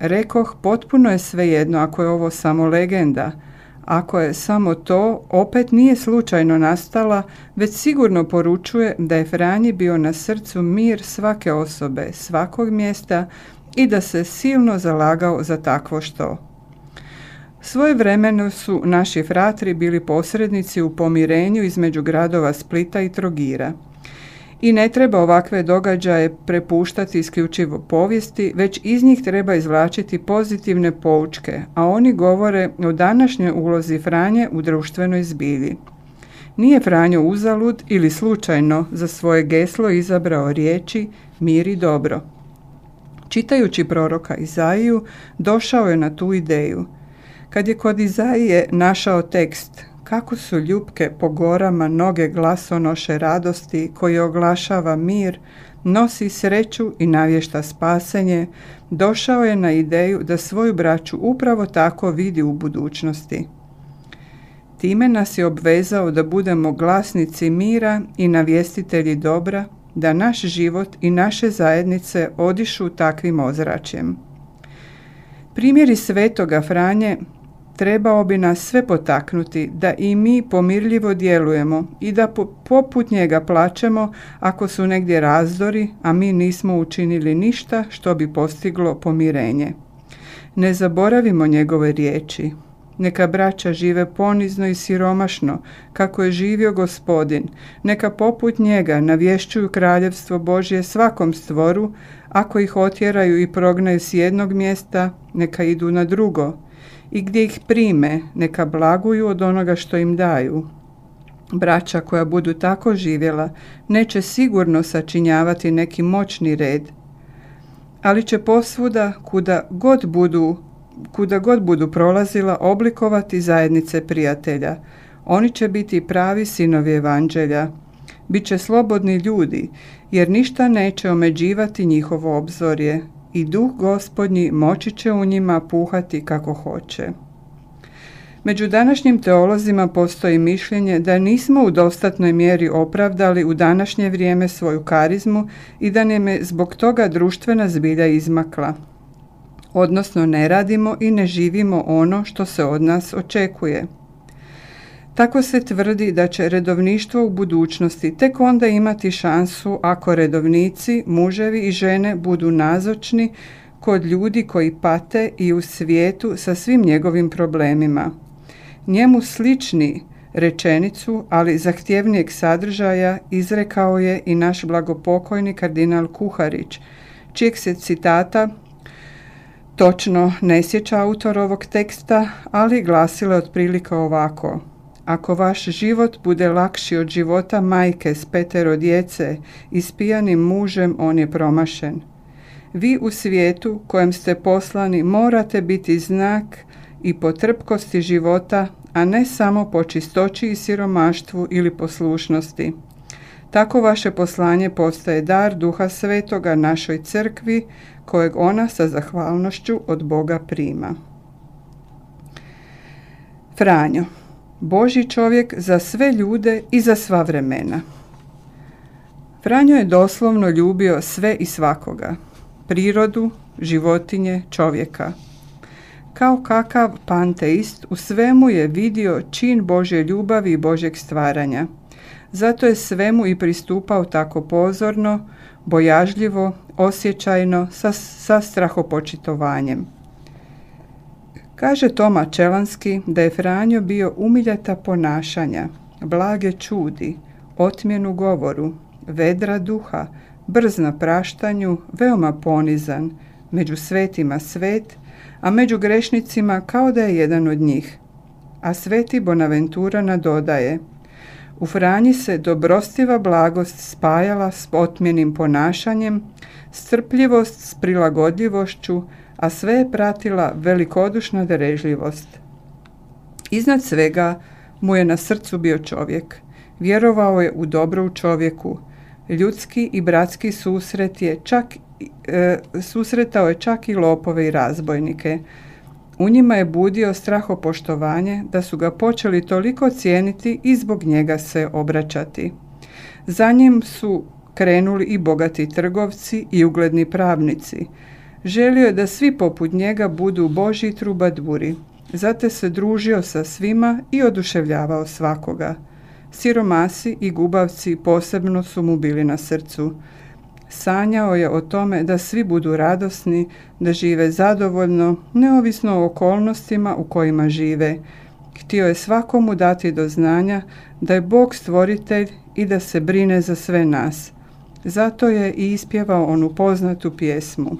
Rekoh, potpuno je svejedno ako je ovo samo legenda. Ako je samo to, opet nije slučajno nastala, već sigurno poručuje da je Franji bio na srcu mir svake osobe, svakog mjesta, i da se silno zalagao za takvo što. Svoje vremeno su naši fratri bili posrednici u pomirenju između gradova Splita i Trogira. I ne treba ovakve događaje prepuštati isključivo povijesti, već iz njih treba izvlačiti pozitivne poučke, a oni govore o današnjoj ulozi Franje u društvenoj zbilji. Nije Franjo uzalud ili slučajno za svoje geslo izabrao riječi mir i dobro. Čitajući proroka Izaiju, došao je na tu ideju. Kad je kod Izaije našao tekst kako su ljubke po gorama noge glasonoše radosti koji oglašava mir, nosi sreću i navješta spasenje, došao je na ideju da svoju braću upravo tako vidi u budućnosti. Time nas je obvezao da budemo glasnici mira i navjestitelji dobra, da naš život i naše zajednice odišu takvim ozračjem. Primjeri svetoga Franje trebao bi nas sve potaknuti da i mi pomirljivo djelujemo i da poput njega plaćemo ako su negdje razdori, a mi nismo učinili ništa što bi postiglo pomirenje. Ne zaboravimo njegove riječi. Neka braća žive ponizno i siromašno, kako je živio gospodin. Neka poput njega navješćuju kraljevstvo Božje svakom stvoru, ako ih otjeraju i prognaju s jednog mjesta, neka idu na drugo. I gdje ih prime, neka blaguju od onoga što im daju. Braća koja budu tako živjela, neće sigurno sačinjavati neki moćni red, ali će posvuda kuda god budu kuda god budu prolazila oblikovati zajednice prijatelja. Oni će biti pravi sinovi evanđelja. Biće slobodni ljudi, jer ništa neće omeđivati njihovo obzorje i duh gospodnji moći će u njima puhati kako hoće. Među današnjim teolozima postoji mišljenje da nismo u dostatnoj mjeri opravdali u današnje vrijeme svoju karizmu i da nam je zbog toga društvena zbilja izmakla odnosno ne radimo i ne živimo ono što se od nas očekuje. Tako se tvrdi da će redovništvo u budućnosti tek onda imati šansu ako redovnici, muževi i žene budu nazočni kod ljudi koji pate i u svijetu sa svim njegovim problemima. Njemu slični rečenicu, ali zahtjevnijeg sadržaja izrekao je i naš blagopokojni kardinal Kuharić, čijeg se citata točno ne sjeća autor ovog teksta, ali glasile otprilike ovako. Ako vaš život bude lakši od života majke s petero djece i s pijanim mužem, on je promašen. Vi u svijetu kojem ste poslani morate biti znak i po trpkosti života, a ne samo po čistoći i siromaštvu ili poslušnosti. Tako vaše poslanje postaje dar Duha Svetoga našoj crkvi, kojeg ona sa zahvalnošću od Boga prima. Franjo, Boži čovjek za sve ljude i za sva vremena. Franjo je doslovno ljubio sve i svakoga. Prirodu, životinje, čovjeka. Kao kakav panteist u svemu je vidio čin Božje ljubavi i Božjeg stvaranja. Zato je svemu i pristupao tako pozorno, bojažljivo, osjećajno, sa, sa strahopočitovanjem. Kaže Toma Čelanski da je Franjo bio umiljata ponašanja, blage čudi, otmjenu govoru, vedra duha, brz na praštanju, veoma ponizan, među svetima svet, a među grešnicima kao da je jedan od njih. A sveti Bonaventura nadodaje, u Franji se dobrostiva blagost spajala s otmjenim ponašanjem, strpljivost s prilagodljivošću, a sve je pratila velikodušna darežljivost. Iznad svega mu je na srcu bio čovjek. Vjerovao je u dobro u čovjeku. Ljudski i bratski susret je čak, e, susretao je čak i lopove i razbojnike. U njima je budio strahopoštovanje da su ga počeli toliko cijeniti i zbog njega se obraćati. Za njim su krenuli i bogati trgovci i ugledni pravnici. Želio je da svi poput njega budu Božji trubadvuri. Zato se družio sa svima i oduševljavao svakoga. Siromasi i gubavci posebno su mu bili na srcu. Sanjao je o tome da svi budu radosni, da žive zadovoljno, neovisno o okolnostima u kojima žive. Htio je svakomu dati do znanja da je Bog stvoritelj i da se brine za sve nas. Zato je i ispjevao onu poznatu pjesmu.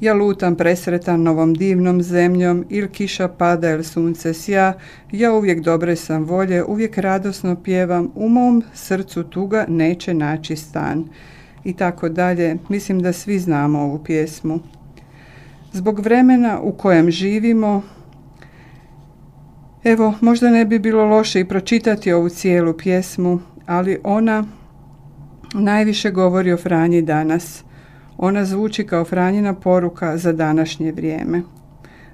Ja lutam presretan novom divnom zemljom, il kiša pada, il sunce sja, ja uvijek dobre sam volje, uvijek radosno pjevam, u mom srcu tuga neće naći stan. I tako dalje, mislim da svi znamo ovu pjesmu. Zbog vremena u kojem živimo, evo, možda ne bi bilo loše i pročitati ovu cijelu pjesmu, ali ona najviše govori o Franji danas – ona zvuči kao Franjina poruka za današnje vrijeme.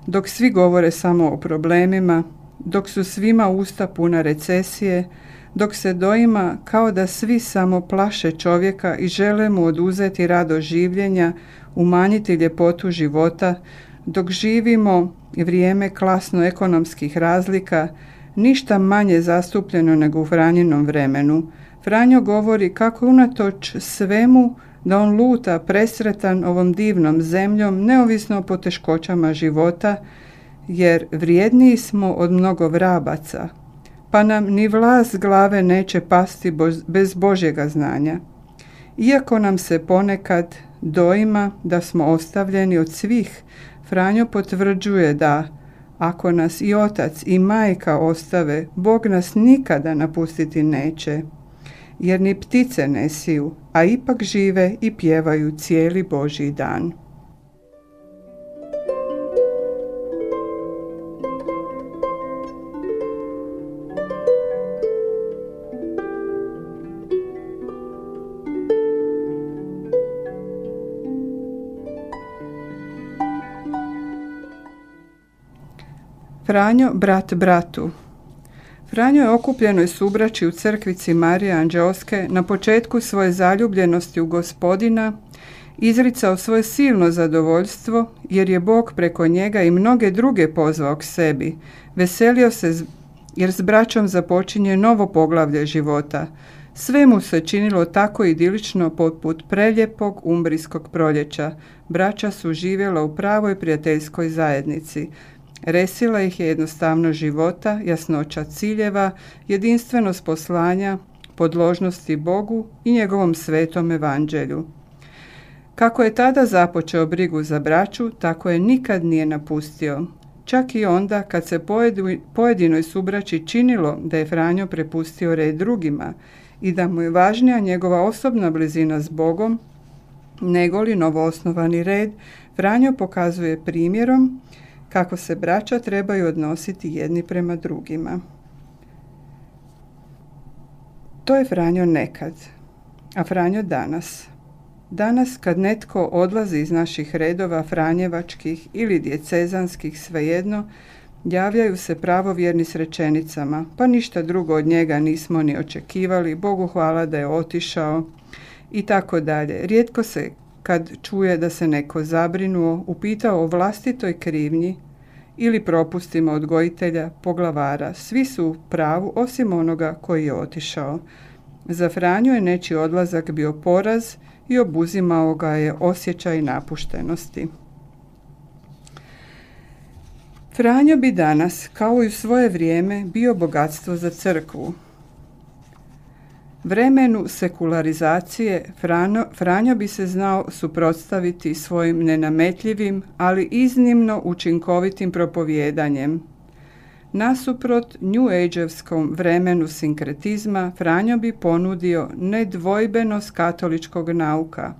Dok svi govore samo o problemima, dok su svima usta puna recesije, dok se doima kao da svi samo plaše čovjeka i žele mu oduzeti rado življenja, umanjiti ljepotu života, dok živimo vrijeme klasno-ekonomskih razlika, ništa manje zastupljeno nego u Franjinom vremenu. Franjo govori kako unatoč svemu da on luta presretan ovom divnom zemljom, neovisno o poteškoćama života, jer vrijedniji smo od mnogo vrabaca, pa nam ni vlas glave neće pasti bez Božjega znanja. Iako nam se ponekad doima da smo ostavljeni od svih, Franjo potvrđuje da ako nas i otac i majka ostave, Bog nas nikada napustiti neće jer ni ptice ne siju, a ipak žive i pjevaju cijeli Božji dan. Franjo, brat bratu, Franjo je okupljenoj subraći u crkvici Marije Anđeoske na početku svoje zaljubljenosti u gospodina izricao svoje silno zadovoljstvo jer je Bog preko njega i mnoge druge pozvao k sebi. Veselio se jer s braćom započinje novo poglavlje života. Sve mu se činilo tako idilično poput preljepog umbrijskog proljeća. Braća su živjela u pravoj prijateljskoj zajednici. Resila ih je jednostavno života, jasnoća ciljeva, jedinstvenost poslanja, podložnosti Bogu i njegovom svetom evanđelju. Kako je tada započeo brigu za braću, tako je nikad nije napustio. Čak i onda kad se pojedinoj subraći činilo da je Franjo prepustio red drugima i da mu je važnija njegova osobna blizina s Bogom, negoli novoosnovani red, Franjo pokazuje primjerom kako se braća trebaju odnositi jedni prema drugima. To je Franjo nekad, a Franjo danas. Danas kad netko odlazi iz naših redova franjevačkih ili djecezanskih svejedno, javljaju se pravovjerni s rečenicama, pa ništa drugo od njega nismo ni očekivali, Bogu hvala da je otišao, i tako dalje. Rijetko se kad čuje da se neko zabrinuo, upitao o vlastitoj krivnji ili propustima odgojitelja, poglavara. Svi su pravu osim onoga koji je otišao. Za Franju je nečiji odlazak bio poraz i obuzimao ga je osjećaj napuštenosti. Franjo bi danas, kao i u svoje vrijeme, bio bogatstvo za crkvu. Vremenu sekularizacije Frano, Franjo bi se znao suprotstaviti svojim nenametljivim, ali iznimno učinkovitim propovjedanjem. Nasuprot New Ageovskom vremenu sinkretizma, Franjo bi ponudio nedvojbenost katoličkog nauka.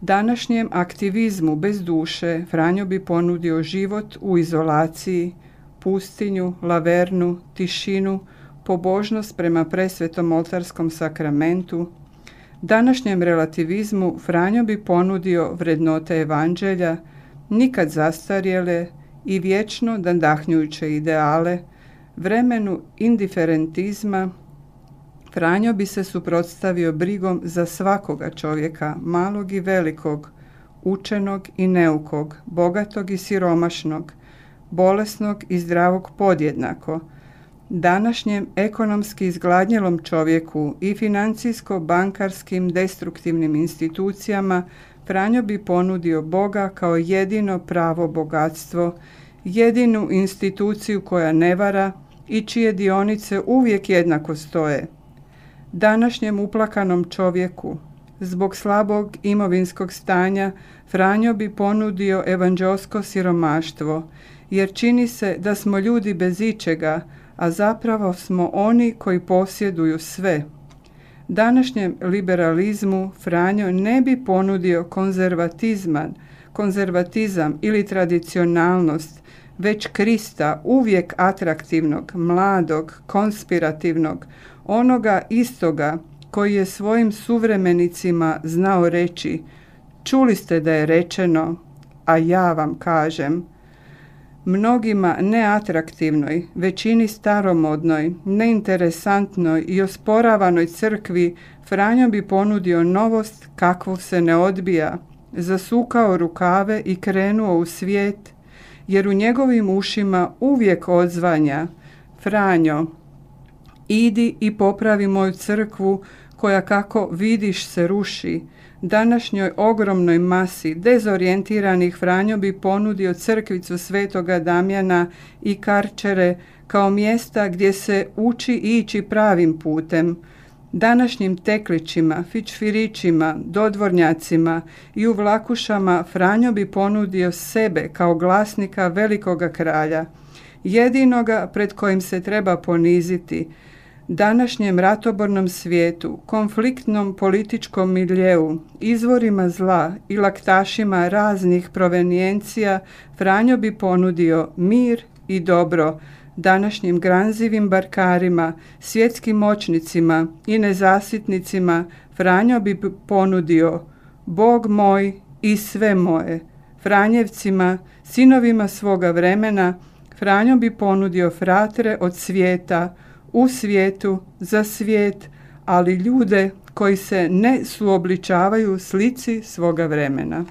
Današnjem aktivizmu bez duše Franjo bi ponudio život u izolaciji, pustinju, lavernu, tišinu, pobožnost prema presvetom oltarskom sakramentu, današnjem relativizmu Franjo bi ponudio vrednote evanđelja, nikad zastarjele i vječno dandahnjujuće ideale, vremenu indiferentizma, Franjo bi se suprotstavio brigom za svakoga čovjeka, malog i velikog, učenog i neukog, bogatog i siromašnog, bolesnog i zdravog podjednako, današnjem ekonomski izgladnjelom čovjeku i financijsko-bankarskim destruktivnim institucijama Franjo bi ponudio Boga kao jedino pravo bogatstvo, jedinu instituciju koja ne vara i čije dionice uvijek jednako stoje. Današnjem uplakanom čovjeku, zbog slabog imovinskog stanja, Franjo bi ponudio evanđelsko siromaštvo, jer čini se da smo ljudi bez ičega, a zapravo smo oni koji posjeduju sve. Današnjem liberalizmu Franjo ne bi ponudio konzervatizman, konzervatizam ili tradicionalnost, već Krista uvijek atraktivnog, mladog, konspirativnog, onoga istoga koji je svojim suvremenicima znao reći čuli ste da je rečeno, a ja vam kažem, mnogima neatraktivnoj, većini staromodnoj, neinteresantnoj i osporavanoj crkvi Franjo bi ponudio novost kakvu se ne odbija, zasukao rukave i krenuo u svijet, jer u njegovim ušima uvijek odzvanja Franjo, idi i popravi moju crkvu koja kako vidiš se ruši, današnjoj ogromnoj masi dezorijentiranih Franjo bi ponudio crkvicu Svetoga Damjana i Karčere kao mjesta gdje se uči ići pravim putem. Današnjim teklićima, fičfirićima, dodvornjacima i u vlakušama Franjo bi ponudio sebe kao glasnika velikoga kralja, jedinoga pred kojim se treba poniziti, današnjem ratobornom svijetu, konfliktnom političkom miljeu, izvorima zla i laktašima raznih provenijencija, Franjo bi ponudio mir i dobro današnjim granzivim barkarima, svjetskim moćnicima i nezasitnicima, Franjo bi ponudio Bog moj i sve moje. Franjevcima, sinovima svoga vremena, Franjo bi ponudio fratre od svijeta, u svijetu, za svijet, ali ljude koji se ne suobličavaju slici svoga vremena.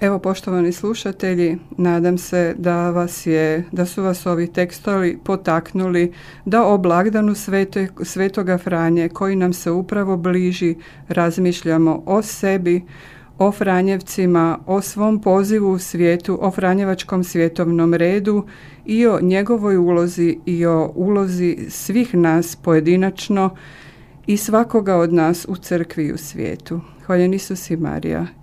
Evo poštovani slušatelji, nadam se da vas je, da su vas ovi tekstovi potaknuli da o blagdanu Svete, Svetoga Franje koji nam se upravo bliži razmišljamo o sebi, o Franjevcima, o svom pozivu u svijetu, o Franjevačkom svjetovnom redu i o njegovoj ulozi i o ulozi svih nas pojedinačno i svakoga od nas u crkvi i u svijetu. Hvaljen Isus i Marija.